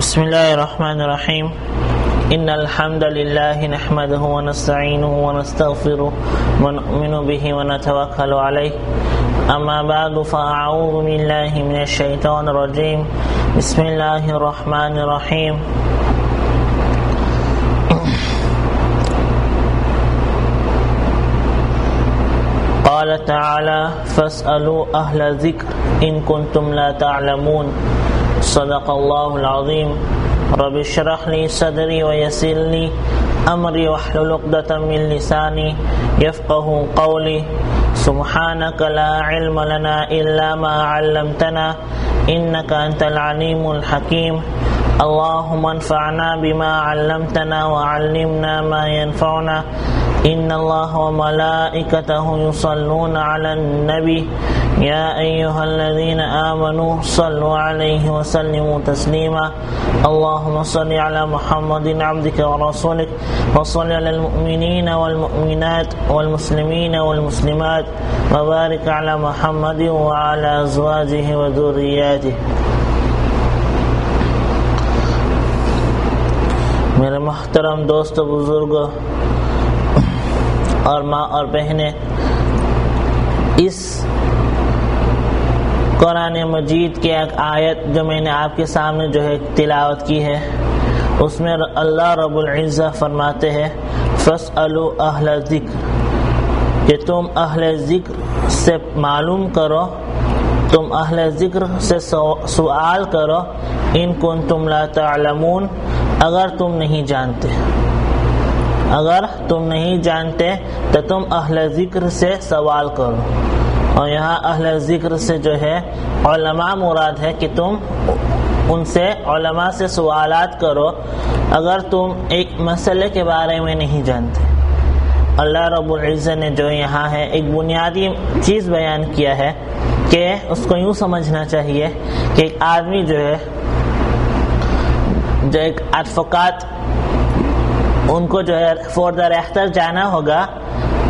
بسم الله الرحمن الرحيم إن الحمد لله نحمده ونستعينه ونستغفره ونؤمن به ونتوكل عليه أما بعد فأعوذ بالله من الشيطان الرجيم بسم الله الرحمن الرحيم قال تعالى فاسألوا أهل الذكر إن كنتم لا تعلمون صدق الله العظيم رب اشرح لي صدري ويسر لي أمري واحلل عقدة من لساني يفقه قولي سبحانك لا علم لنا إلا ما علمتنا إنك أنت العليم الحكيم اللهم انفعنا بما علمتنا وعلمنا ما ينفعنا إن الله وملائكته يصلون على النبي. يا أيها الذين آمنوا صلوا عليه وسلموا تسليما. اللهم صل على محمد عبدك ورسولك وصل على المؤمنين والمؤمنات والمسلمين والمسلمات وبارك على محمد وعلى أزواجه وذرياته. میرے محترم دوست بزرگ اور ماں اور بہنیں اس قرآن مجید کے ایک آیت جو میں نے آپ کے سامنے جو ہے تلاوت کی ہے، اس میں اللہ رب العزہ فرماتے ہیں فص اہل ذکر کہ تم اہل ذکر سے معلوم کرو، تم اہل ذکر سے سوال کرو، ان کن تم لا تعلمون، اگر تم نہیں جانتے۔ اگر تم نہیں جانتے تو تم اہل ذکر سے سوال کرو۔ اور یہاں اہل ذکر سے جو ہے، علماء مراد ہے کہ تم ان سے علماء سے سوالات کرو۔ اگر تم ایک مسئلے کے بارے میں نہیں جانتے۔ اللہ رب العزت نے جو یہاں ہے، ایک بنیادی چیز بیان کیا ہے کہ اس کو یوں سمجھنا چاہیے کہ ایک آدمی جو ہے، جو ایک ادفقات ان کو جو ہے فور دا ریختر جانا ہوگا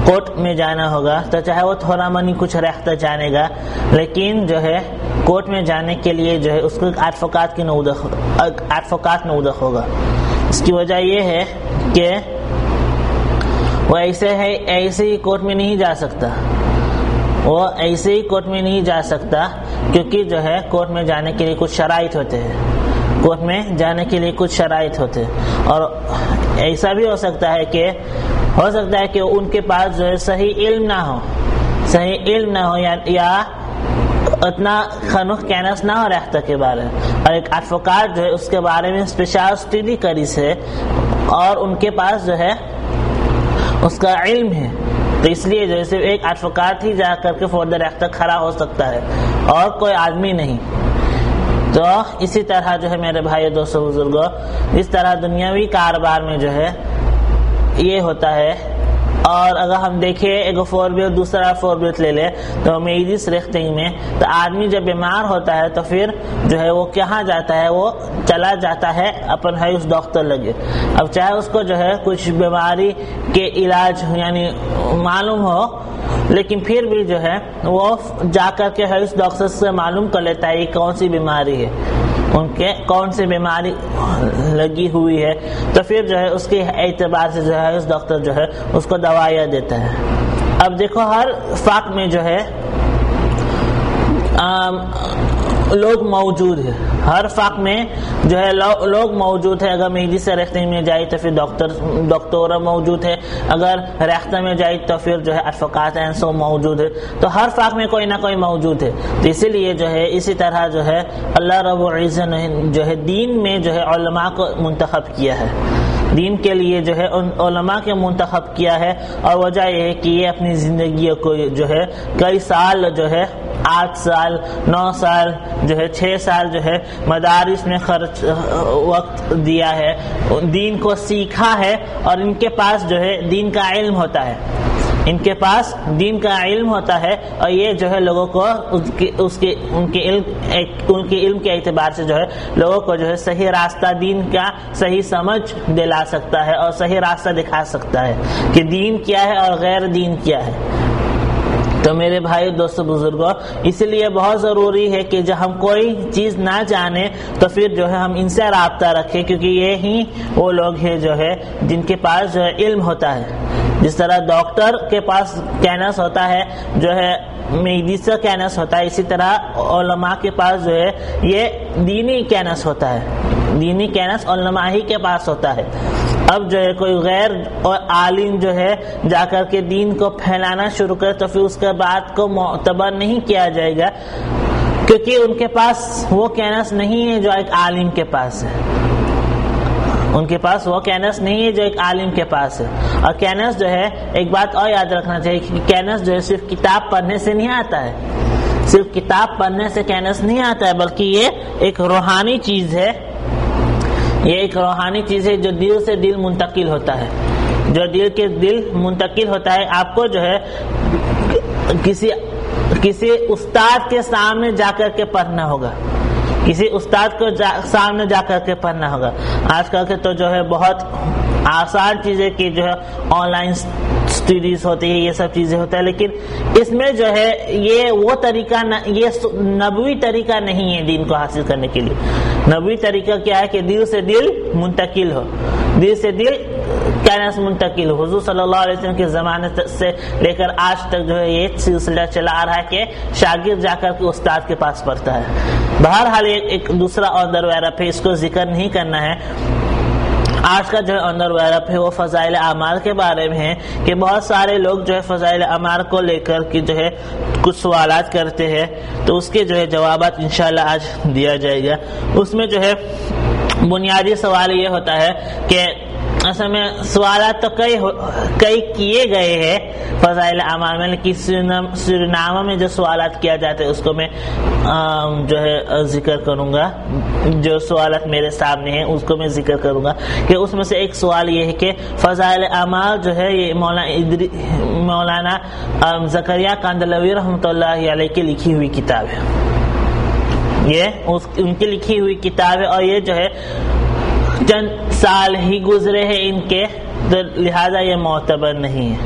کوٹ میں جانا ہوگا، تو چاہے وہ تھوڑا منی کچھ ریختر جانے گا، لیکن جو ہے کوٹ میں جانے کے لیے جو ہے اس کو ادفقات کی نودخ ادفقات نودخ ہوگا۔ اس کی وجہ یہ ہے کہ وہ ایسے ہے، ایسے ہی کوٹ میں نہیں جا سکتا۔ وہ ایسے ہی کوٹ میں نہیں جا سکتا کیونکہ جو ہے کوٹ میں جانے کے لیے کچھ شرائط ہوتے ہیں۔ کوٹ میں جانے کے لیے کچھ شرائط ہوتے اور ایسا بھی ہو سکتا ہے کہ ہو سکتا ہے کہ ان کے پاس جو ہے صحیح علم نہ ہو، صحیح علم نہ ہو یا اتنا خنوخ کینس نہ ہو رہتا کے بارے میں۔ اور ایک ادفکار جو ہے اس کے بارے میں اسپیشل اسٹڈی کری سے اور ان کے پاس جو ہے اس کا علم ہے۔ تو اس لیے جو ہے صرف ایک ادفکار ہی جا کر کے فور رختہ کھڑا ہو سکتا ہے اور کوئی آدمی نہیں۔ تو اسی طرح جو ہے میرے بھائی دوستوں بزرگوں اس طرح دنیاوی کاروبار میں جو ہے یہ ہوتا ہے۔ اور اگر ہم دیکھیں ایک فور ویل، دوسرا فور ویل لے لے تو میری رختی میں، تو آدمی جب بیمار ہوتا ہے تو پھر جو ہے وہ کہاں جاتا ہے؟ وہ چلا جاتا ہے اپن ہے اس ڈاکٹر لگے۔ اب چاہے اس کو جو ہے کچھ بیماری کے علاج یعنی معلوم ہو لیکن پھر بھی جو ہے، وہ جا کر کے ہیلتھ ڈاکٹر سے معلوم کر لیتا ہے کون سی بیماری ہے۔ ان کے کون سی بیماری لگی ہوئی ہے۔ تو پھر جو ہے، اس کے اعتبار سے جو ہے اس ڈاکٹر جو ہے، اس کو دوائیاں دیتا ہے۔ اب دیکھو، ہر فاق میں جو ہے لوگ موجود ہے ہر فاق میں جو ہے لوگ موجود ہے اگر میری سے ریختہ میں جائے تو پھر ڈاکٹر ڈاکٹر موجود ہے اگر ریختہ میں جائے تو پھر جو ہے افقات ہیں، سو موجود ہے تو ہر فاق میں کوئی نہ کوئی موجود ہے۔ تو اسی لیے جو ہے اسی طرح جو ہے اللہ رب العزت نے جو ہے دین میں جو ہے علماء کو منتخب کیا ہے۔ دین کے لیے جو ہے ان علماء کے منتخب کیا ہے۔ اور وجہ یہ ہے کہ یہ اپنی زندگی کو جو ہے کئی سال جو ہے آٹھ سال، نو سال جو ہے، چھ سال جو ہے مدارس میں خرچ وقت دیا ہے۔ دین کو سیکھا ہے اور ان کے پاس جو ہے دین کا علم ہوتا ہے۔ ان کے پاس دین کا علم ہوتا ہے اور یہ جو ہے لوگوں کو اس کے، ان کے علم ان کے علم کے اعتبار سے جو ہے لوگوں کو جو ہے صحیح راستہ دین کا صحیح سمجھ دلا سکتا ہے اور صحیح راستہ دکھا سکتا ہے کہ دین کیا ہے اور غیر دین کیا ہے۔ تو میرے بھائی دوست بزرگوں اس لیے بہت ضروری ہے کہ جب ہم کوئی چیز نہ جانے تو پھر جو ہے ہم ان سے رابطہ رکھیں، کیونکہ یہ ہی وہ لوگ ہیں جو ہے جن کے پاس جو ہے علم ہوتا ہے۔ جس طرح ڈاکٹر کے پاس کینس ہوتا ہے، جو ہے میڈیس کا کینس ہوتا ہے، اسی طرح علماء کے پاس جو ہے یہ دینی کینس ہوتا ہے۔ دینی کینس علماء ہی کے پاس ہوتا ہے۔ اب جو ہے کوئی غیر اور عالم جو ہے جا کر کے دین کو پھیلانا شروع کرے تو پھر اس کے بات کو معتبر نہیں کیا جائے گا، کیونکہ ان کے پاس وہ کینس نہیں ہے جو ایک عالم کے پاس ہے۔ ان کے پاس وہ کینس نہیں ہے جو ایک عالم کے پاس ہے۔ اور کینس جو ہے، ایک بات اور یاد رکھنا چاہیے کہ کینس جو ہے صرف کتاب پڑھنے سے نہیں آتا ہے۔ صرف کتاب پڑھنے سے کینس نہیں آتا ہے، بلکہ یہ ایک روحانی چیز ہے۔ یہ ایک روحانی چیز ہے جو دل سے دل منتقل ہوتا ہے۔ جو دل کے دل منتقل ہوتا ہے، آپ کو جو ہے کسی کسی استاد کے سامنے جا کر کے پڑھنا ہوگا۔ کسی استاد کو جا، سامنے جا کر کے پڑھنا ہوگا۔ آج کل کے تو جو ہے بہت آسان چیزیں کی جو ہے آن لائن اسٹڈیز ہوتی ہے یہ سب چیزیں ہوتا ہے۔ لیکن اس میں جو ہے یہ وہ طریقہ یہ نبوی طریقہ نہیں ہے دین کو حاصل کرنے کے لیے۔ نبوی طریقہ کیا ہے کہ دل سے دل منتقل ہو۔ دل سے دل کینس منتقل حضور صلی اللہ علیہ وسلم کے زمانے سے لے کر آج تک جو ہے یہ سلسلہ چلا آ رہا ہے کہ شاگرد جا کر کے استاد کے پاس پڑھتا ہے۔ بہرحال ایک دوسرا اور دروازہ پہ اس کو ذکر نہیں کرنا ہے۔ آج کا جو اندر ویرپ ہے وہ فضائل اعمال کے بارے میں ہے کہ بہت سارے لوگ جو ہے فضائل اعمال کو لے کر کے جو ہے کچھ سوالات کرتے ہیں تو اس کے جو ہے جوابات انشاءاللہ آج دیا جائے گا۔ اس میں جو ہے بنیادی سوال یہ ہوتا ہے کہ اصل میں سوالات تو کئی کئی کیے گئے ہیں، فضائل اعمال میں لیکن سرنامہ میں جو سوالات کیا جاتے ہیں، اس کو میں جو ہے، ذکر کروں گا۔ جو سوالات میرے سامنے ہیں، اس کو میں ذکر کروں گا کہ اس میں سے ایک سوال یہ ہے کہ فضائل اعمال جو ہے، یہ مولانا مولانا زکریہ کاندلوی رحمۃ اللہ علیہ کی لکھی ہوئی کتاب ہے۔ یہ ان کی لکھی ہوئی کتاب ہے اور یہ جو ہے چند سال ہی گزرے ہیں ان کے، تو لہذا یہ معتبر نہیں ہے۔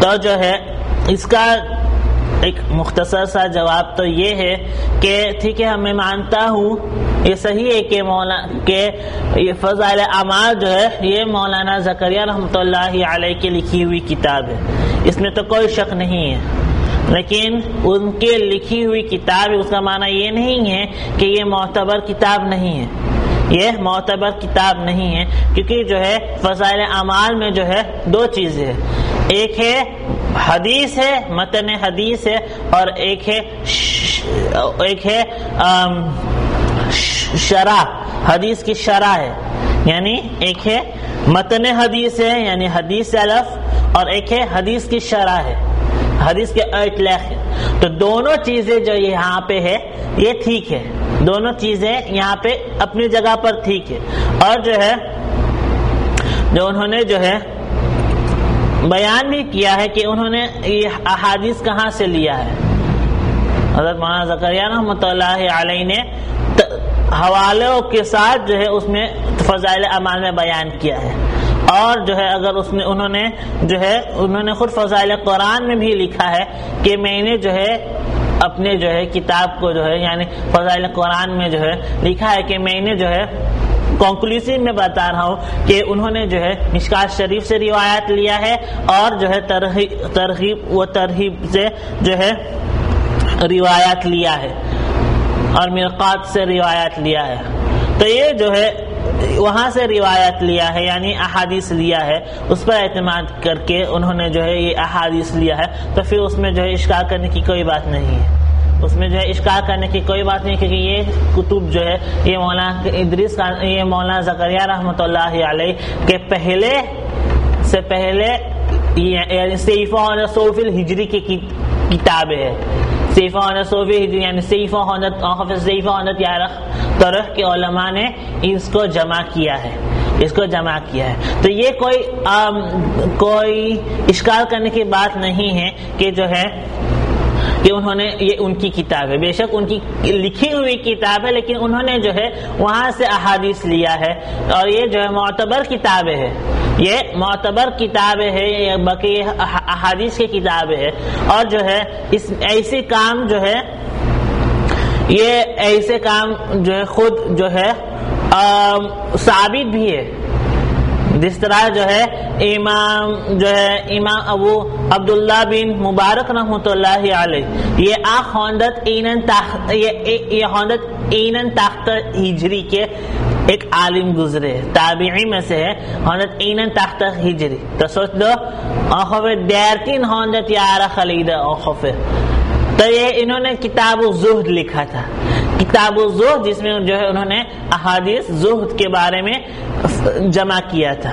تو جو ہے، اس کا ایک مختصر سا جواب تو یہ ہے کہ ٹھیک ہے، میں مانتا ہوں، یہ صحیح ہے کہ مولا، کہ یہ فضائل اعمال جو ہے، یہ مولانا زکریہ رحمۃ اللہ علیہ کی لکھی ہوئی کتاب ہے۔ اس میں تو کوئی شک نہیں ہے۔ لیکن ان کے لکھی ہوئی کتاب اس کا معنی یہ نہیں ہے کہ یہ معتبر کتاب نہیں ہے۔ یہ معتبر کتاب نہیں ہے، کیونکہ جو ہے فضائل اعمال میں جو ہے دو چیزیں ہے ایک ہے حدیث ہے، متن حدیث ہے، اور ایک ہے ایک ہے شرح، حدیث کی شرح ہے۔ یعنی ایک ہے متن حدیث ہے یعنی حدیث الف، اور ایک ہے حدیث کی شرح ہے۔ حدیث کے اطلاق تو دونوں چیزیں جو یہاں پہ ہے، یہ ٹھیک ہے۔ دونوں چیزیں یہاں پہ اپنی جگہ پر ٹھیک ہے۔ اور جو ہے، جو انہوں نے جو ہے بیان بھی کیا ہے کہ انہوں نے یہ احادیث کہاں سے لیا ہے۔ حضرت مولانا زکریہ رحمۃ اللہ علیہ نے حوالوں کے ساتھ جو ہے، اس میں فضائل اعمال میں بیان کیا ہے۔ اور جو ہے اگر اس میں انہوں نے جو ہے انہوں نے خود فضائل قرآن میں بھی لکھا ہے کہ میں نے جو ہے اپنے جو ہے کتاب کو جو ہے یعنی فضائل قرآن میں جو ہے لکھا ہے کہ میں نے جو ہے کنکلوسو میں بتا رہا ہوں کہ انہوں نے جو ہے مشکات شریف سے روایت لیا ہے اور جو ہے ترغیب و ترغیب سے جو ہے روایت لیا ہے اور مرقات سے روایت لیا ہے۔ تو یہ جو ہے وہاں سے روایت لیا ہے یعنی احادیث لیا ہے، اس پر اعتماد کر کے انہوں نے جو ہے یہ احادیث لیا ہے، تو پھر اس میں جو ہے اشکار کرنے کی کوئی بات نہیں ہے۔ اس میں جو ہے اشکار کرنے کی کوئی بات نہیں، کیونکہ یہ کتب جو ہے، یہ مولانا ادریس یہ مولانا زکریہ رحمۃ اللہ علیہ کے پہلے سے پہلے یعنی صوف الحجری کی کتاب ہے سیفہ صوفی ہجری یعنی سیفہ حافظ سیفہ یارخ طرح کے علماء نے اس کو جمع کیا ہے اس کو جمع کیا ہے۔ تو یہ کوئی آم, کوئی اشکال کرنے کی بات نہیں ہے کہ جو ہے کہ انہوں نے یہ ان کی کتاب ہے۔ بے شک ان کی لکھی ہوئی کتاب ہے لیکن انہوں نے جو ہے وہاں سے احادیث لیا ہے اور یہ جو ہے معتبر کتابیں ہے یہ معتبر کتاب ہے یہ باقی احادیث کی کتاب ہے اور جو ہے اس ایسی کام جو ہے یہ ایسے کام جو ہے خود جو ہے ثابت بھی ہے۔ جس طرح جو ہے، امام جو ہے، امام ابو عبداللہ بن مبارک رحمۃ اللہ علیہ۔ یہ آ خوندت اینن تخت، یہ خوندت اینن تخت ہجری کے ایک عالم گزرے تابعی میں سے ہے خوندت اینن تخت ہجری۔ تو سوچ لو آخوف دیرتین خوندت یارا خلید آخوف تو یہ انہوں نے کتاب الزہد لکھا تھا۔ کتاب الزہد جس میں جو ہے انہوں نے احادیث زہد کے بارے میں جمع کیا تھا۔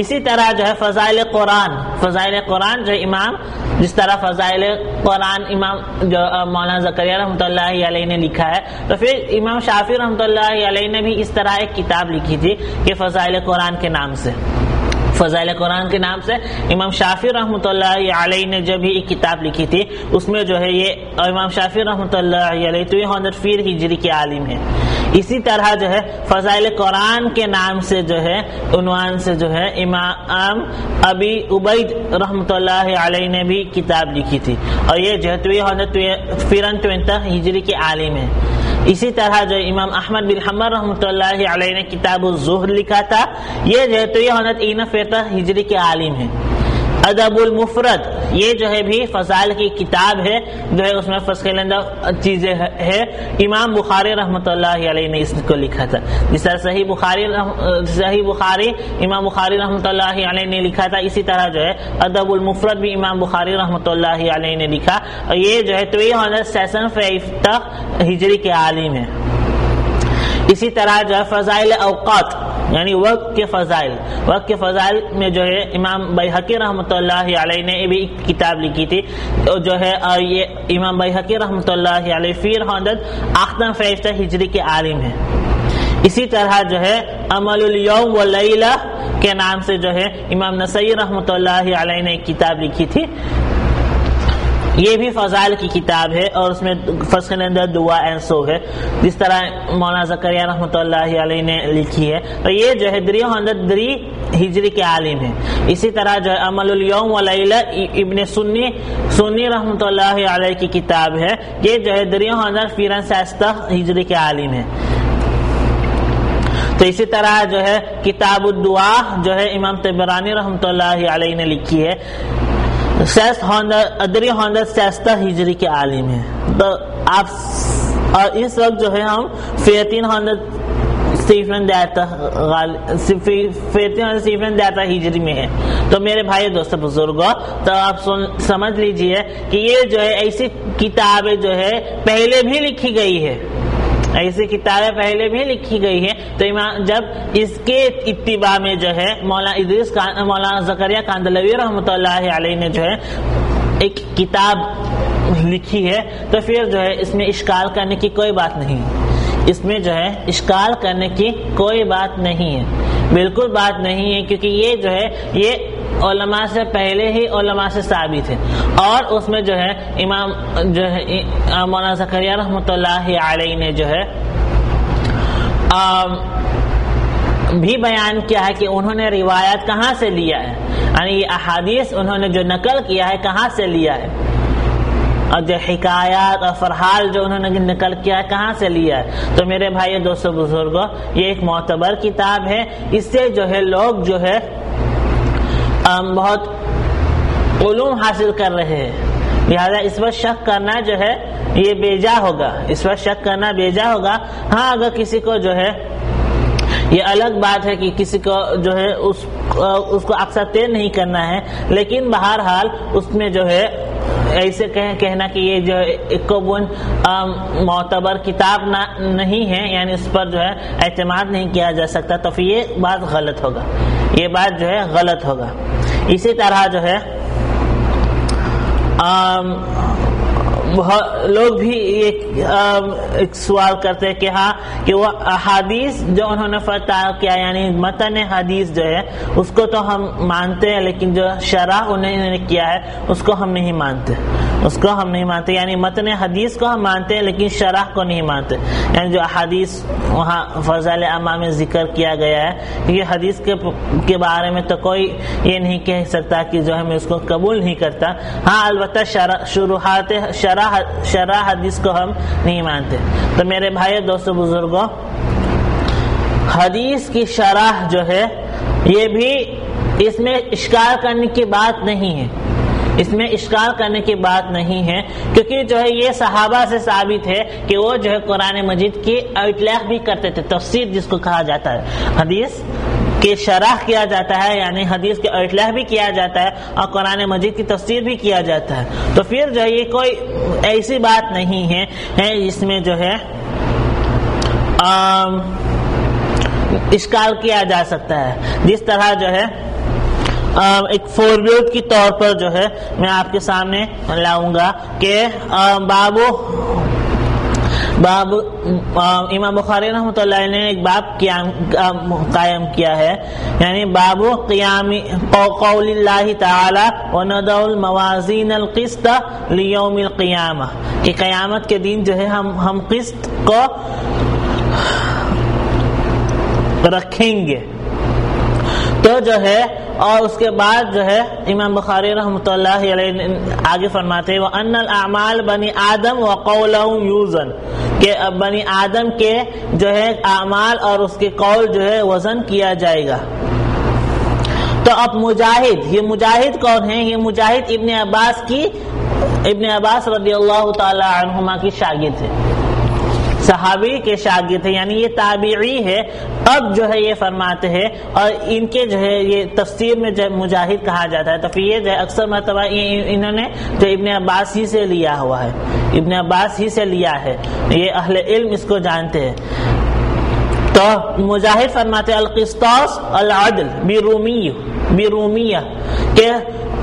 اسی طرح جو ہے فضائل قرآن فضائل قرآن جو امام، جس طرح فضائل قرآن امام جو مولانا زکریہ رحمۃ اللہ علیہ نے لکھا ہے، تو پھر امام شافی رحمۃ اللہ علیہ نے بھی اس طرح ایک کتاب لکھی تھی کہ فضائل قرآن کے نام سے۔ فضائل قرآن کے نام سے امام شافی رحمۃ اللہ علیہ نے جب بھی ایک کتاب لکھی تھی، اس میں جو ہے یہ امام شافی رحمۃ اللہ علیہ تو یہ ہنڈریڈ فیر ہجری کے عالم ہے۔ اسی طرح جو ہے فضائل قرآن کے نام سے جو ہے، عنوان سے جو ہے، امام ابی عبید رحمۃ اللہ علیہ نے بھی کتاب لکھی تھی۔ اور یہ جو ہے فرن ہجری کے عالم ہے۔ اسی طرح جو امام احمد بن حمر رحمۃ اللہ علیہ نے کتاب الظہر لکھا تھا۔ یہ جو ہے تو یہ فیطہ ہجری کے عالم ہے۔ ادب المفرد. یہ جو ہے بھی فضائل کی کتاب ہے، جو ہے اس میں فصلندہ چیزیں ہے امام بخاری رحمۃ اللہ علیہ نے اس کو لکھا تھا۔ جس طرح صحیح بخاری صحیح بخاری امام بخاری رحمۃ اللہ علیہ نے لکھا تھا، اسی طرح جو ہے ادب المفرد بھی امام بخاری رحمۃ اللہ علیہ نے لکھا۔ اور یہ جو ہے تو یہ سیسن فیفتہ ہجری کے عالم ہے۔ اسی طرح جو ہے فضائل اوقات۔ یعنی وقت کے فضائل، وقت کے فضائل میں جو ہے امام بحقی رحمۃ اللہ علیہ نے بھی کتاب لکھی تھی۔ جو ہے یہ امام بحقی رحمۃ اللہ علیہ فیر حدت آختم فیشتہ ہجری کے عالم ہیں۔ اسی طرح جو ہے، عمل الیوم و لیلہ کے نام سے جو ہے، امام نسائی رحمۃ اللہ علیہ نے ایک کتاب لکھی تھی۔ یہ بھی فضائل کی کتاب ہے اور اس میں فصل اندر دعا سو ہے۔ جس طرح مولانا زکریہ رحمۃ اللہ علیہ نے لکھی ہے۔ تو یہ جو ہے دری دری ہجری کے عالم ہے۔ اسی طرح جو ہے عمل الیوم ولیلہ ابن سنی سنی رحمۃ اللہ علیہ کی کتاب ہے۔ یہ جو ہے دری فیرن سیستہ ہجری کے عالم ہے۔ تو اسی طرح جو ہے کتاب الدعا جو ہے امام تبرانی رحمۃ اللہ علیہ نے لکھی ہے۔ ادری ہوندا سیستہ ہجری کے عالم ہے تو آپ اور اس وقت جو ہے ہم فیتین ہوندا سیفن دیتا فیتین سیفن دیتا ہجری میں ہے تو میرے بھائی دوست بزرگوں تو آپ سمجھ لیجیے کہ یہ جو ہے ایسی کتابیں جو ہے پہلے بھی لکھی گئی ہے۔ ایسی کتابیں پہلے بھی لکھی گئی ہے تو جب اس کے اتباع میں جو ہے، مولانا ادریس مولانا زکریہ کاندلوی رحمۃ اللہ علیہ نے جو ہے ایک کتاب لکھی ہے، تو پھر جو ہے اس میں اشکال کرنے کی کوئی بات نہیں۔ اس میں جو ہے اشکال کرنے کی کوئی بات نہیں ہے۔ بالکل بات نہیں ہے، کیونکہ یہ جو ہے، یہ علماء سے پہلے ہی علماء سے ثابت ہے۔ اور اس میں جو ہے امام جو ہے مولانا زکریہ رحمۃ اللہ علیہ نے جو ہے بھی بیان کیا ہے کہ انہوں نے روایت کہاں سے لیا ہے۔ یعنی یہ احادیث انہوں نے جو نقل کیا ہے کہاں سے لیا ہے۔ اور جو حکایات اور فرحال جو انہوں نے نقل کیا ہے کہاں سے لیا ہے۔ تو میرے بھائی دوستوں بزرگوں یہ ایک معتبر کتاب ہے۔ اس سے جو ہے لوگ جو ہے بہت علوم حاصل کر رہے ہیں۔ لہٰذا اس پر شک کرنا جو ہے، یہ بیجا ہوگا۔ اس پر شک کرنا بیجا ہوگا۔ ہاں اگر کسی کو جو ہے، یہ الگ بات ہے کہ کسی کو جو ہے، اس اس کو اکثر تیر نہیں کرنا ہے، لیکن بہرحال اس میں جو ہے، ایسے کہنا کہ یہ جو اکوبن معتبر کتاب نہیں ہے یعنی اس پر جو ہے اعتماد نہیں کیا جا سکتا، تو پھر یہ بات غلط ہوگا۔ یہ بات جو ہے غلط ہوگا۔ اسی طرح جو ہے لوگ بھی ایک سوال کرتے ہیں کہ ہاں کہ وہ حدیث جو انہوں نے فتح کیا یعنی متن حدیث جو ہے، اس کو تو ہم مانتے ہیں، لیکن جو شرح انہوں نے کیا ہے، اس کو ہم نہیں مانتے۔ اس کو ہم نہیں مانتے یعنی متن حدیث کو ہم مانتے ہیں، لیکن شرح کو نہیں مانتے۔ یعنی جو حدیث وہاں فضل اما میں ذکر کیا گیا ہے، یہ حدیث کے بارے میں تو کوئی یہ نہیں کہہ سکتا کہ جو ہے، میں اس کو قبول نہیں کرتا۔ ہاں البتہ شرح، شروحات شرح شرح حدیث کو ہم نہیں مانتے۔ تو میرے بھائی، دوستو بزرگوں حدیث کی شرح جو ہے، یہ بھی اس میں اشکار کرنے کی بات نہیں ہے۔ اس میں اشکال کرنے کی بات نہیں ہے، کیونکہ جو ہے، یہ صحابہ سے ثابت ہے کہ وہ جو ہے قرآن مجید کی اطلاق بھی کرتے تھے، تفسیر جس کو کہا جاتا ہے۔ حدیث کی شرح کیا جاتا ہے یعنی حدیث کے اطلاع بھی کیا جاتا ہے اور قرآن مجید کی تفسیر بھی کیا جاتا ہے۔ تو پھر جو ہے، یہ کوئی ایسی بات نہیں ہے جس میں جو ہے اشکال کیا جا سکتا ہے۔ جس طرح جو ہے ایک فور کی طور پر جو ہے، میں آپ کے سامنے لاؤں گا کہ بابو باب امام بخاری رحمۃ اللہ نے ایک باب قیام قائم کیا ہے۔ یعنی باب قیام، قول اللہ تعالی، وندع الموازین القسط لیوم القیامہ کہ قیامت کے دن جو ہے ہم ہم قسط کو رکھیں گے۔ تو جو ہے، اور اس کے بعد جو ہے، امام بخاری رحمۃ اللہ علیہ آگے فرماتے ہیں وہ ان الاعمال بنی آدم و قول یوزن کہ بنی آدم کے جو ہے اعمال اور اس کے قول جو ہے وزن کیا جائے گا۔ تو اب مجاہد، یہ مجاہد کون ہے یہ مجاہد ابن عباس کی، ابن عباس رضی اللہ تعالی عنہما کی شاگرد ہے صحابی کے شاگرد یعنی یہ تابعی ہے اب جو ہے یہ فرماتے ہیں اور ان کے جو ہے یہ تفسیر میں جو مجاہد کہا جاتا ہے۔ تو پھر یہ جو ہے اکثر مرتبہ انہوں نے جو ابن عباس ہی سے لیا ہوا ہے۔ ابن عباس ہی سے لیا ہے۔ یہ اہل علم اس کو جانتے ہیں۔ تو مجاہد فرماتے القسطاس العدل بیرومی بیرومیہ کہ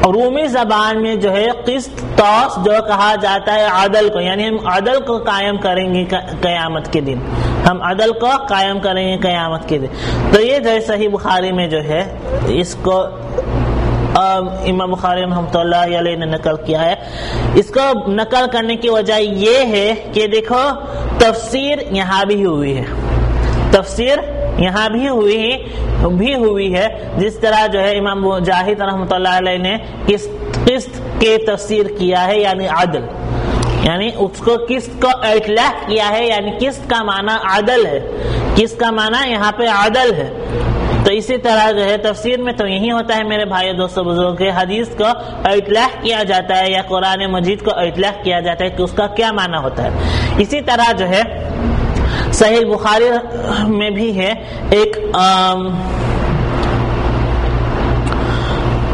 رومی زبان میں جو ہے قسط توس جو کہا جاتا ہے عدل کو یعنی ہم عدل کو قائم کریں گے قیامت کے دن۔ ہم عدل کو قائم کریں گے قیامت کے دن۔ تو یہ جو ہے صحیح بخاری میں جو ہے، اس کو امام بخاری رحمۃ اللہ علیہ نے نقل کیا ہے۔ اس کو نقل کرنے کی وجہ یہ ہے کہ دیکھو، تفسیر یہاں بھی ہوئی ہے۔ تفسیر یہاں بھی ہوئی بھی ہوئی ہے۔ جس طرح جو ہے امام جاہد رحمۃ اللہ علیہ نے قسط کے تفسیر کیا ہے یعنی عدل۔ یعنی اس کو قسط کو اطلاع کیا ہے یعنی قسط کا معنی عدل ہے۔ قسط کا معنی یہاں پہ عدل ہے۔ تو اسی طرح جو ہے تفسیر میں تو یہی ہوتا ہے، میرے بھائی دوستوں بزرگوں کے، حدیث کو اطلاع کیا جاتا ہے یا قرآن مجید کو اطلاع کیا جاتا ہے کہ اس کا کیا معنی ہوتا ہے۔ اسی طرح جو ہے صحیح بخاری میں بھی ہے۔ ایک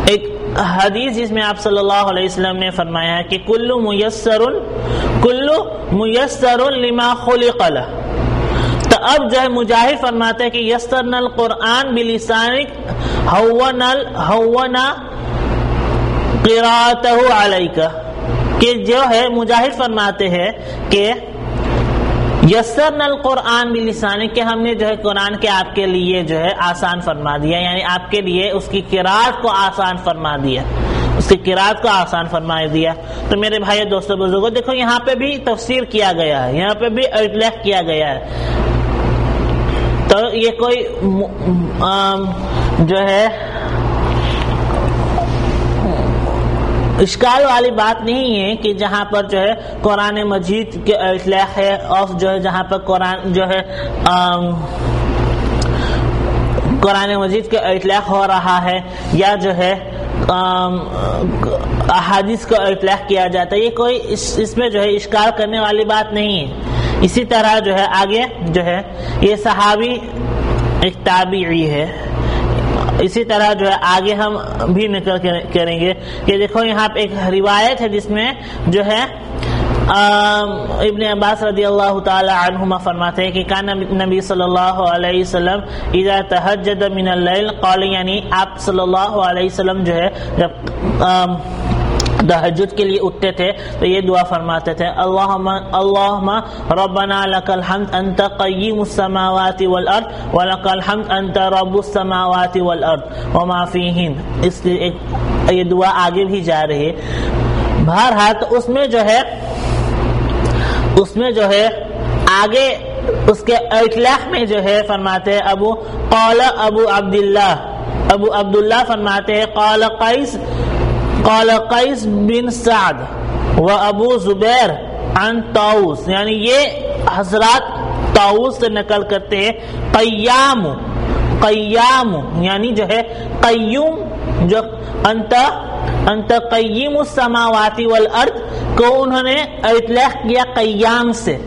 ایک حدیث جس میں آپ صلی اللہ علیہ وسلم نے فرمایا کہ کلو میسر کلو میسر لما خلق له تو اب جو ہے مجاہد فرماتے ہیں کہ یسر القرآن بلسانک ہونل ہونا قراءته علیکہ۔ کہ جو ہے مجاہد فرماتے ہیں کہ یسر نل قرآن بھی کہ ہم نے جو ہے قرآن کے آپ کے لیے جو ہے آسان فرما دیا یعنی آپ کے لیے اس کی کراط کو آسان فرما دیا۔ اس کی کراط کو آسان فرما دیا۔ تو میرے بھائی دوستو بزرگوں دیکھو یہاں پہ بھی تفسیر کیا گیا ہے، یہاں پہ بھی اطلاق کیا گیا ہے۔ تو یہ کوئی جو ہے اشکال والی بات نہیں ہے کہ جہاں پر جو ہے قرآن مجید کے اطلاع ہے اور جو ہے جہاں پر قرآن جو ہے قرآن مجید کے اطلاع ہو رہا ہے یا جو ہے احادیث کو اطلاع کیا جاتا ہے، یہ کوئی اس اس میں جو ہے اشکال کرنے والی بات نہیں ہے۔ اسی طرح جو ہے آگے جو ہے، یہ صحابی ایک تابعی ہے۔ اسی طرح جو ہے آگے ہم بھی نکل کریں گے کہ دیکھو یہاں پہ ایک روایت ہے جس میں جو ہے ابن عباس رضی اللہ تعالی عنہما فرماتے ہیں کہ کان نبی صلی اللہ علیہ وسلم اذا تہجد من اللیل قال یعنی آپ صلی اللہ علیہ وسلم جو ہے، جب تہجد کے لیے اٹھتے تھے، تو یہ دعا فرماتے تھے، اللہم اللہم ربنا لک الحمد انت قیم السماوات والارض ولک الحمد انت رب السماوات والارض وما فیہن. اس لیے یہ دعا آگے بھی جا رہی ہے۔ بہرحال اس میں جو ہے، اس میں جو ہے، آگے اس کے اطلاق میں جو ہے، فرماتے ہیں، ابو قال ابو عبداللہ ابو عبداللہ فرماتے ہیں، قال قیس قال قیس بن سعد و ابو زبیر عن طاؤس یعنی یہ حضرات طاؤس سے نقل کرتے ہیں، قیام قیام یعنی جو ہے قیوم، جو انت انت قیم السماوات والارض، کو انہوں نے اطلاق کیا قیام سے۔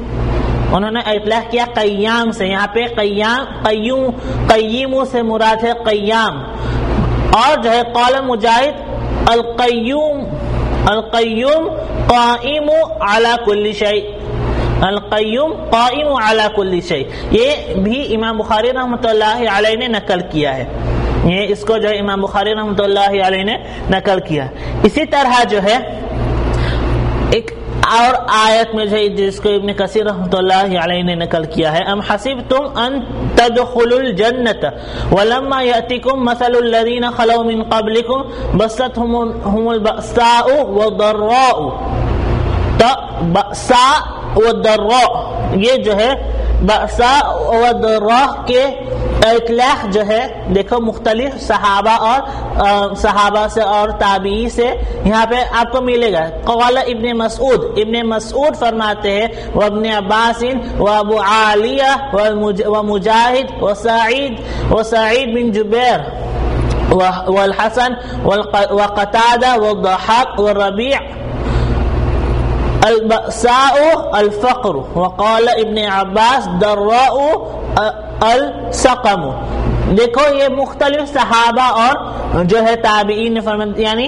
انہوں نے اطلاق کیا قیام سے، یہاں پہ قیام، قیوم قیموں سے مراد ہے قیام۔ اور جو ہے قول مجاہد القیوم القیوم قائم علی کل شیء. القیوم قائم علی کل شیء. یہ بھی امام بخاری رحمۃ اللہ علیہ نے نقل کیا ہے. یہ اس کو جو ہے امام بخاری رحمۃ اللہ علیہ نے نقل کیا اسی طرح جو ہے اور آیت میں جو جس کو ابن کثیر رحمۃ اللہ علیہ نے نقل کیا ہے، ام حسب تم ان تدخل الجنت ولما یاتیکم مثل الذين خلو من قبلكم بستهم هم البأساء والضراء بأساء والضراء، یہ جو ہے بأساء والضراء کے اطلاق جو ہے، دیکھو مختلف صحابہ اور صحابہ سے اور تابعی سے یہاں پہ آپ کو ملے گا۔ قول ابن مسعود ابن مسعود فرماتے ہیں وہ ابن عباس و ابو عالیہ و مجاہد و سعید و سعید بن جبیر والحسن وقتادہ والضحاق والربیع البأساء الفقر. وقال ابن عباس دراء السقم. دیکھو، یہ مختلف صحابہ اور جو ہے تابعین فرماتے یعنی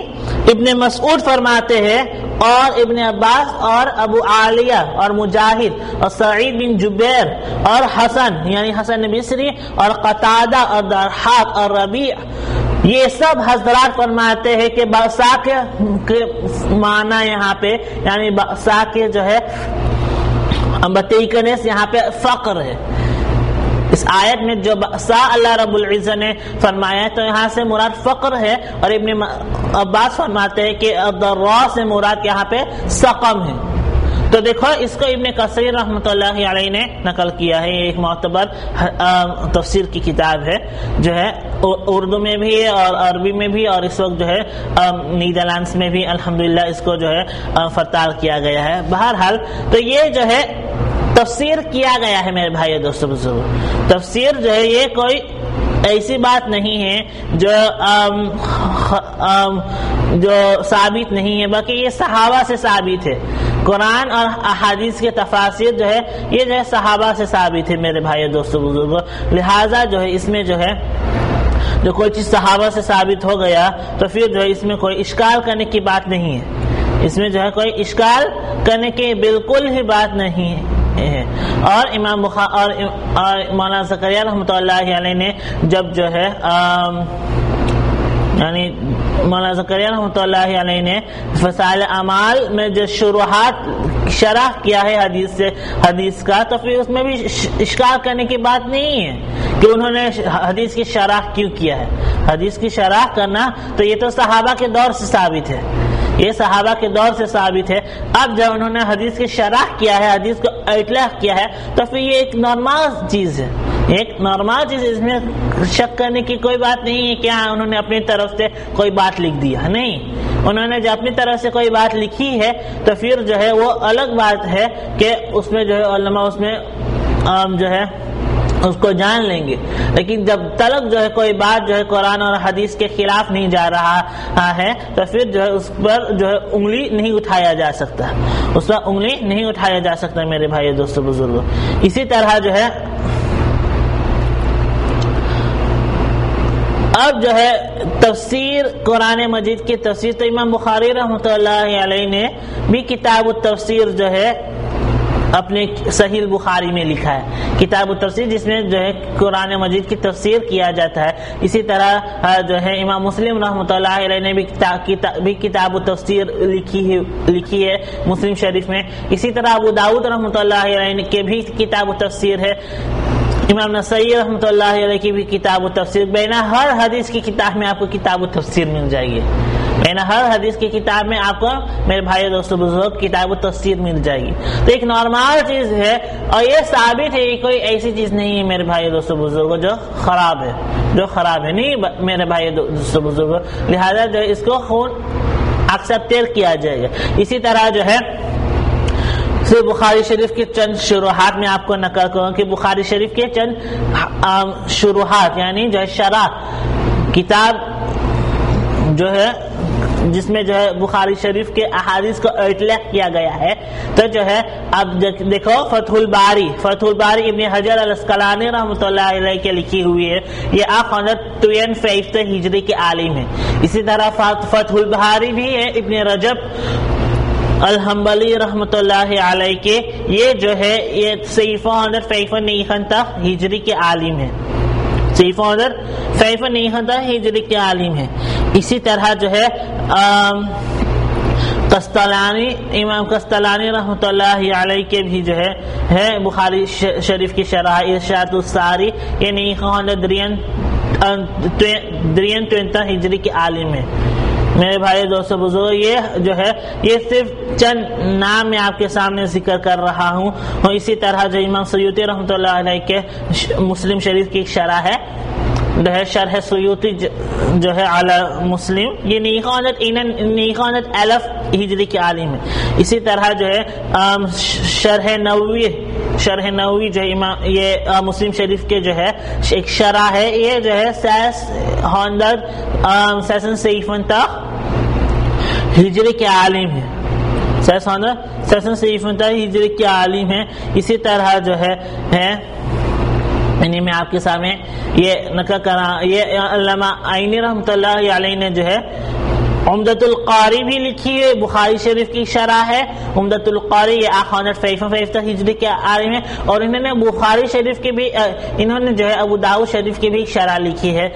ابن مسعود فرماتے ہیں اور ابن عباس اور ابو عالیہ اور مجاہد اور سعید بن جبیر اور حسن یعنی حسن مصری اور قطادہ اور درحاق اور ربیع یہ سب حضرات فرماتے ہیں کہ بسا کے معنی یہاں پہ یعنی بسا کے جو ہے بتیکنس یہاں پہ فقر ہے۔ اس آیت میں جو بسا اللہ رب العزت نے فرمایا ہے، تو یہاں سے مراد فقر ہے اور ابن عباس فرماتے ہیں کہ درا سے مراد یہاں پہ سقم ہے۔ تو دیکھو، اس کو ابن کثیر رحمۃ اللہ علیہ نے نقل کیا ہے، یہ ایک معتبر تفسیر کی کتاب ہے، جو ہے اردو میں بھی اور عربی میں بھی اور اس وقت جو ہے نیدرلینڈس میں بھی الحمدللہ اس کو جو ہے فرتال کیا گیا ہے۔ بہرحال تو یہ جو ہے، تفسیر کیا گیا ہے میرے بھائی دوستوں بزرگ تفسیر جو ہے، یہ کوئی ایسی بات نہیں ہے جو آم آم جو ثابت نہیں ہے، بلکہ یہ صحابہ سے ثابت ہے۔ قرآن اور احادیث کے تفاصر جو ہے، یہ جو ہے، صحابہ سے ثابت ہے میرے بھائی دوستوں بزرگوں لہٰذا جو ہے، اس میں جو ہے جو کوئی چیز صحابہ سے ثابت ہو گیا تو پھر جو ہے اس میں کوئی اشکال کرنے کی بات نہیں ہے۔ اس میں جو ہے کوئی اشکال کرنے کی بالکل ہی بات نہیں ہے۔ اور امام بخار اور مولانا زکریہ رحمۃ اللہ علیہ نے جب جو ہے یعنی مولانا زکریہ رحمۃ اللہ علیہ نے فصال اعمال میں جو شروحات شرح کیا ہے حدیث سے، حدیث کا، تو پھر اس میں بھی اشکار کرنے کی بات نہیں ہے کہ انہوں نے حدیث کی شرح کیوں کیا ہے۔ حدیث کی شرح کرنا تو یہ تو صحابہ کے دور سے ثابت ہے۔ یہ صحابہ کے دور سے ثابت ہے۔ اب جب انہوں نے حدیث کی شرح کیا ہے، حدیث کو اطلاق کیا ہے، تو پھر یہ ایک نارمل چیز ہے۔ ایک نارمل چیز اس میں شک کرنے کی کوئی بات نہیں ہے کہ ہاں انہوں نے اپنی طرف سے کوئی بات لکھ دیا نہیں، انہوں نے جو اپنی طرف سے کوئی بات لکھی ہے، تو پھر جو ہے وہ الگ بات ہے کہ اس میں جو ہے علماء اس میں جو ہے اس کو جان لیں گے۔ لیکن جب تلک جو ہے کوئی بات جو ہے قرآن اور حدیث کے خلاف نہیں جا رہا ہے، تو پھر جو ہے اس پر جو ہے انگلی نہیں اٹھایا جا سکتا۔ اس پر انگلی نہیں اٹھایا جا سکتا، میرے بھائی دوستوں بزرگوں اسی طرح جو ہے اب جو ہے تفسیر قرآن مجید کی تفسیر تو امام بخاری رحمۃ اللہ علیہ نے بھی کتاب التفسیر جو ہے اپنے صحیح بخاری میں لکھا ہے۔ کتاب و تفسیر جس میں جو ہے قرآن مجید کی تفسیر کیا جاتا ہے۔ اسی طرح جو ہے امام مسلم رحمۃ اللہ علیہ نے بھی کتاب و تفسیر لکھی ہے لکھی ہے مسلم شریف میں۔ اسی طرح ابو داود رحمۃ اللہ علیہ کے بھی کتاب و تفسیر ہے۔ امام نسائی رحمۃ اللہ علیہ کی بھی کتاب و تفسیر، بینا ہر حدیث کی کتاب میں آپ کو کتاب و تفسیر مل جائے گی۔ بینا ہر حدیث کی کتاب میں آپ کو میرے بھائی دوستوں بزرگ کتاب و تفسیر مل جائے گی۔ تو ایک نارمل چیز ہے اور یہ ثابت ہے کوئی ایسی چیز نہیں ہے میرے بھائی دوستوں بزرگ جو خراب ہے۔ جو خراب ہے، نہیں میرے بھائی دوستوں بزرگ لہذا جو اس کو خون اکثر کیا جائے گا۔ اسی طرح جو ہے بخاری شریف کے چند شروحات میں آپ کو نقل کروں کہ بخاری شریف کے چند شروحات یعنی جو ہے شرح، کتاب جو ہے، جس میں جو ہے بخاری شریف کے احادیث کو اٹلیک کیا گیا ہے۔ تو جو ہے، اب دیکھو، فتح الباری فتح الباری ابن حجر الاسکلانی رحمۃ اللہ علیہ کے لکھی ہوئی ہے۔ یہ آپ ٹوین فیفت ہجری کے عالم ہے اسی طرح فتح الباری بھی ہے، ابن رجب الحمبلی رحمۃ اللہ علیہ کے یہ جو ہے، یہ سیفہ ہنر فیفہ نیخن تک ہجری کے عالم ہے۔ سیفہ ہنر فیفہ نیخن تک ہجری کے عالم ہے۔ اسی طرح جو ہے قسطلانی، امام قسطلانی رحمۃ اللہ علیہ کے بھی جو ہے ہے، بخاری شریف کی شرح، ارشاد الساری، یہ نیخن درین درین توینتا ہجری کے عالم ہے۔ میرے بھائی دوستو بزرگ، یہ جو ہے، یہ صرف چند نام میں آپ کے سامنے ذکر کر رہا ہوں۔ اور اسی طرح جو امام سیوتی رحمۃ اللہ علیہ کے مسلم شریف کی ایک شرح ہے۔ جو ہے شرح سیوتی جو ہے اعلی مسلم، یہ نیخانت نیخانت الف ہجری کے عالم ہے۔ اسی طرح جو ہے شرح نووی شرح نووی جو امام یہ مسلم شریف کے جو ہے، ایک شرح ہے۔ یہ جو ہے، سیس ہونڈر سیسن سیفن تک ہجری کے عالم ہے۔ سیس ہونڈر سیسن سیفن تک ہجری کے عالم ہے۔ اسی طرح جو ہے ہے یعنی میں آپ کے سامنے یہ نقل کرا یہ علامہ آئینی رحمۃ اللہ علیہ نے جو ہے عمدت القاری بھی لکھی ہے، بخاری شریف کی شرح ہے۔ عمدت القاری یہ آخانت فیفہ فیفتہ ہجری کے عالم ہے اور انہوں نے بخاری شریف کی بھی انہوں نے جو ہے ابو داؤ شریف کی بھی شرح لکھی ہے۔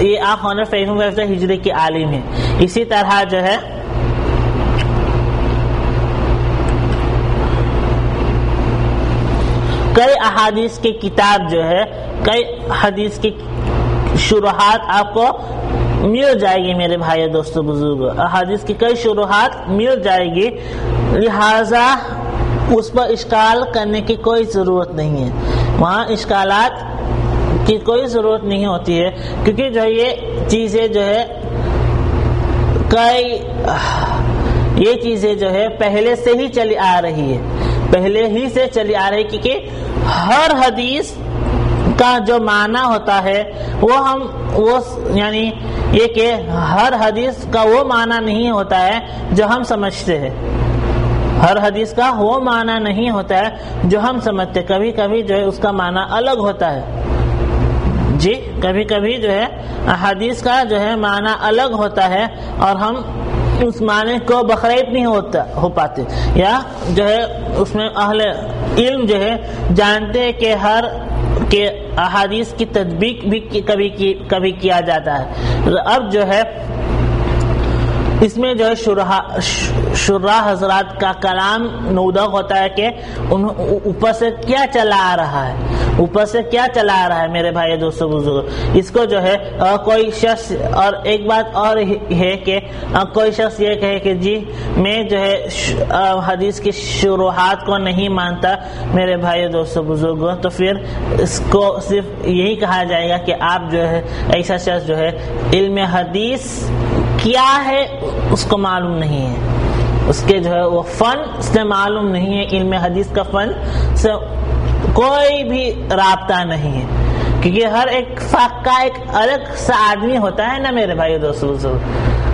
یہ آخانت فیفہ فیفتہ ہجری کے عالم ہے اسی طرح جو ہے کئی احادیث کی کتاب جو ہے، کئی حدیث کی شروحات آپ کو مل جائے گی میرے بھائی دوستو بزرگ۔ احادیث کی کئی شروحات مل جائے گی، لہذا اس پر اشکال کرنے کی کوئی ضرورت نہیں ہے۔ وہاں اشکالات کی کوئی ضرورت نہیں ہوتی ہے، کیونکہ جو یہ چیزیں جو ہے، کئی یہ چیزیں جو ہے، پہلے سے ہی چلی آ رہی ہے۔ پہلے ہی سے چلی آ رہی کیونکہ ہر حدیث کا جو معنی ہوتا ہے، وہ ہم، وہ یعنی یہ کہ ہر حدیث کا وہ معنی نہیں ہوتا ہے جو ہم سمجھتے ہیں۔ ہر حدیث کا وہ معنی نہیں ہوتا ہے جو ہم سمجھتے کبھی کبھی جو ہے اس کا معنی الگ ہوتا ہے۔ جی کبھی کبھی جو ہے، حدیث کا جو ہے معنی الگ ہوتا ہے اور ہم اس معنی کو بقرعید نہیں ہوتا، ہو پاتے۔ یا جو ہے، اس میں اہل علم جو ہے، جانتے کہ ہر کے احادیث کی تدبیق بھی کبھی کبھی کیا جاتا ہے۔ اب جو ہے اس میں جو ہے شرح حضرات کا کلام نودق ہوتا ہے کہ اوپر سے کیا چلا آ رہا ہے؟ اوپر سے کیا چلا آ رہا ہے میرے بھائی دوستو بزرگ اس کو جو ہے کوئی شخص، اور ایک بات اور ہے کہ کوئی شخص یہ کہے کہ جی میں جو ہے حدیث کی شروحات کو نہیں مانتا میرے بھائی دوستو بزرگ تو پھر اس کو صرف یہی کہا جائے گا کہ آپ جو ہے، ایسا شخص جو ہے، علم حدیث کیا ہے، اس کو معلوم نہیں ہے۔ اس کے جو ہے، وہ فن اس نے معلوم نہیں ہے، علم حدیث کا فن سے کوئی بھی رابطہ نہیں ہے۔ کیونکہ ہر ایک فاق کا ایک الگ سا آدمی ہوتا ہے نا میرے بھائی دوستوں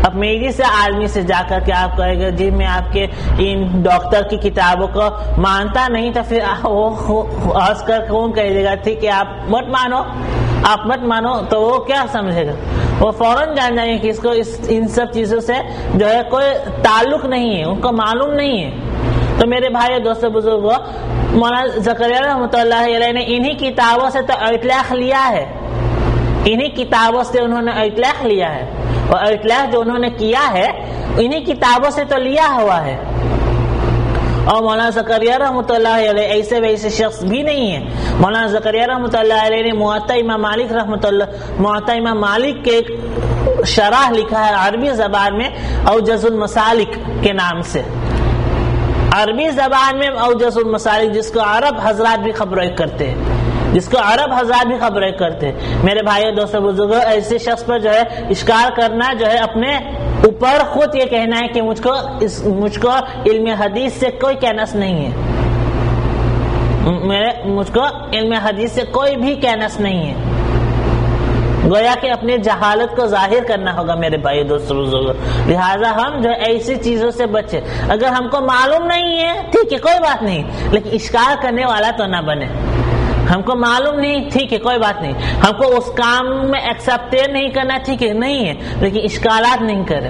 اب میری سے آدمی سے جا کر کے آپ کہے گا جی میں آپ کے ان ڈاکٹر کی کتابوں کو مانتا نہیں، تو پھر وہ ہنس کر کون کہہ دے گا، ٹھیک ہے، آپ مت مانو۔ آپ مت مانو، تو وہ کیا سمجھے گا؟ وہ فوراً جان جائیں گے کہ اس کو اس ان سب چیزوں سے جو ہے کوئی تعلق نہیں ہے، ان کو معلوم نہیں ہے۔ تو میرے بھائی دوست بزرگوں مولانا زکریہ رحمۃ اللہ علیہ نے انہی کتابوں سے تو اطلاق لیا ہے۔ انہی کتابوں سے انہوں نے اطلاق لیا ہے۔ اور اطلاق جو انہوں نے کیا ہے، انہی کتابوں سے تو لیا ہوا ہے۔ اور مولانا زکریہ رحمۃ اللہ علیہ ایسے ویسے شخص بھی نہیں ہے مولانا زکریہ رحمۃ اللہ علیہ نے معطا امام مالک رحمۃ اللہ معطا امام مالک کے ایک شرح لکھا ہے عربی زبان میں اوجز المسالک کے نام سے۔ عربی زبان میں اوجز المسالک، جس کو عرب حضرات بھی خبر کرتے ہیں۔ جس کو عرب حضرات بھی خبریں کرتے ہیں۔ میرے بھائی دوستوں بزرگوں ایسے شخص پر جو ہے اشکار کرنا جو ہے اپنے اوپر خود یہ کہنا ہے کہ مجھ کو اس مجھ کو علم حدیث سے کوئی کینس نہیں ہے۔ میرے مجھ کو علم حدیث سے کوئی بھی کینس نہیں ہے۔ گویا کہ اپنے جہالت کو ظاہر کرنا ہوگا میرے بھائی دوستوں بزرگوں لہٰذا ہم جو ایسی چیزوں سے بچے، اگر ہم کو معلوم نہیں ہے، ٹھیک ہے، کوئی بات نہیں، لیکن اشکار کرنے والا تو نہ بنے۔ ہم کو معلوم نہیں ٹھیک ہے کوئی بات نہیں۔ ہم کو اس کام میں ایکسپٹ نہیں کرنا ٹھیک ہے نہیں ہے، لیکن اشکالات نہیں کرے۔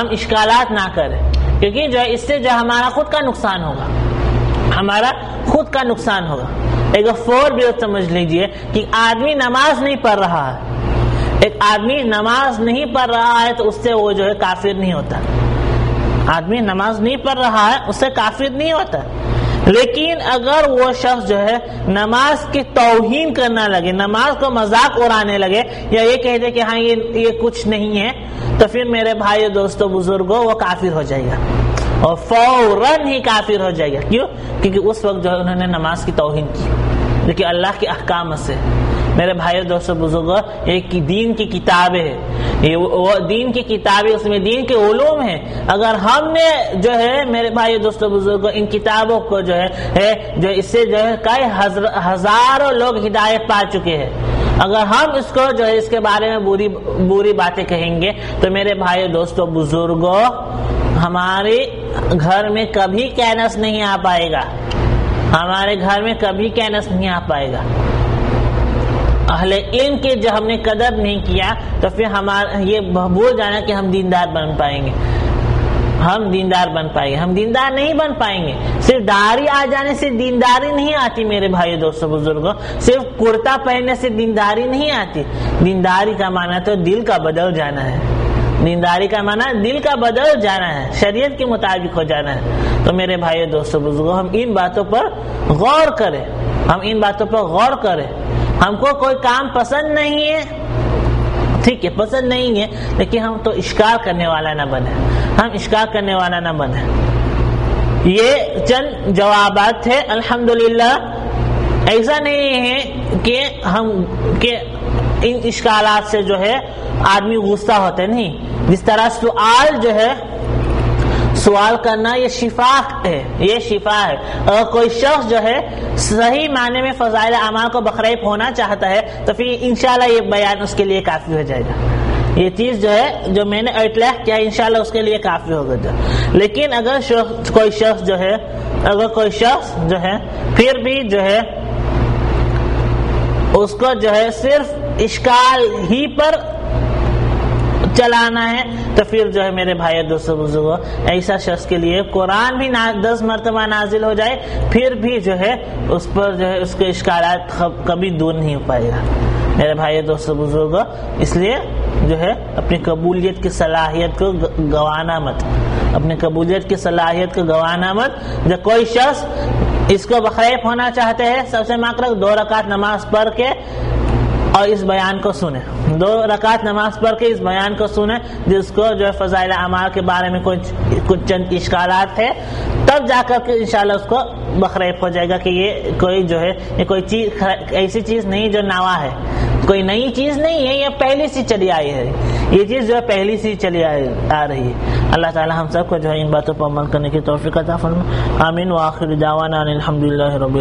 ہم اشکالات نہ کریں کیونکہ جو ہے، اس سے جو ہمارا خود کا نقصان ہوگا۔ ہمارا خود کا نقصان ہوگا۔ ایک فور بھی سمجھ لیجیے کہ آدمی نماز نہیں پڑھ رہا ہے۔ ایک آدمی نماز نہیں پڑھ رہا ہے تو اس سے وہ جو ہے کافر نہیں ہوتا۔ آدمی نماز نہیں پڑھ رہا ہے، اس سے کافر نہیں ہوتا۔ لیکن اگر وہ شخص جو ہے نماز کی توہین کرنا لگے، نماز کو مذاق اڑانے لگے یا یہ کہہ دے کہ ہاں یہ یہ کچھ نہیں ہے، تو پھر میرے بھائی دوستوں بزرگوں، وہ کافر ہو جائے گا۔ اور فوراً ہی کافر ہو جائے گا۔ کیوں؟ کیونکہ اس وقت جو ہے انہوں نے نماز کی توہین کی۔ لیکن اللہ کے احکام سے۔ میرے بھائی دوستوں بزرگوں ایک دین کی کتابیں ہے وہ دین کی کتابیں، اس میں دین کے علوم ہیں۔ اگر ہم نے جو ہے، میرے بھائی دوستوں بزرگوں ان کتابوں کو جو ہے جو اس سے جو ہے، کئی ہزاروں لوگ ہدایت پا چکے ہیں۔ اگر ہم اس کو جو ہے، اس کے بارے میں بری بری باتیں کہیں گے، تو میرے بھائی دوستوں بزرگوں ہمارے گھر میں کبھی کینس نہیں آ پائے گا۔ ہمارے گھر میں کبھی کینس نہیں آ پائے گا۔ اہل علم کے جو ہم نے قدر نہیں کیا، تو پھر ہمارا یہ بھول جانا کہ ہم دیندار بن پائیں گے۔ ہم دیندار بن پائیں گے۔ ہم دیندار نہیں بن پائیں گے۔ صرف داڑھی آ جانے سے دینداری نہیں آتی میرے بھائی دوستوں بزرگوں صرف کرتا پہننے سے دینداری نہیں آتی۔ دینداری کا معنی تو دل کا بدل جانا ہے۔ دینداری کا معنی دل کا بدل جانا ہے۔ شریعت کے مطابق ہو جانا ہے۔ تو میرے بھائی دوستوں بزرگوں ہم ان باتوں پر غور کریں۔ ہم ان باتوں پر غور کریں۔ ہم کو کوئی کام پسند نہیں ہے۔ ٹھیک ہے، پسند نہیں ہے، لیکن ہم تو اشکار کرنے والا نہ بنے۔ ہم اشکار کرنے والا نہ بنے۔ یہ چند جوابات تھے الحمدللہ، ایسا نہیں ہے کہ ہم، کہ ان اشکالات سے جو ہے آدمی غصہ ہوتے نہیں۔ جس طرح سوال جو ہے سوال کرنا یہ شفا ہے، یہ شفا ہے۔ اگر کوئی شخص جو ہے صحیح معنی میں فضائل اعمال کو بخریب ہونا چاہتا ہے، تو پھر انشاءاللہ یہ بیان اس کے لیے کافی ہو جائے گا۔ یہ چیز جو ہے، جو میں نے اطلاق کیا، انشاءاللہ اس کے لیے کافی ہوگا جو لیکن اگر شخص، کوئی شخص جو ہے، اگر کوئی شخص جو ہے، پھر بھی جو ہے، اس کو جو ہے صرف اشکال ہی پر چلانا ہے، تو پھر جو ہے میرے بھائی دوستوں بزرگوں ایسا شخص کے لیے قرآن بھی دس مرتبہ نازل ہو جائے، پھر بھی جو ہے اس پر جو ہے اس کے اشکالات کبھی دور نہیں ہو پائے گا۔ میرے بھائی دوستوں بزرگوں اس لیے جو ہے اپنی قبولیت کی صلاحیت کو گوانا مت۔ اپنی قبولیت کی صلاحیت کو گوانا مت۔ جب کوئی شخص اس کو بخیف ہونا چاہتے ہیں، سب سے مقرر دو رکعت نماز پڑھ کے اور اس بیان کو سنیں۔ دو رکعت نماز پڑھ کے اس بیان کو سنیں جس کو جو ہے فضائل اعمال کے بارے میں کچھ کچھ چند اشکالات ہے تب جا کر کے انشاءاللہ اس کو بخریف ہو جائے گا کہ یہ کوئی جو ہے، یہ کوئی چیز، ایسی چیز نہیں جو نوا ہے۔ کوئی نئی چیز نہیں ہے، یہ پہلی سی چلی آئی ہے۔ یہ چیز جو ہے پہلی سی چلی آ رہی ہے۔ اللہ تعالی ہم سب کو جو ہے ان باتوں پر عمل کرنے کی توفیق عطا فرما آمین۔ واخر دعوانا الحمدللہ رب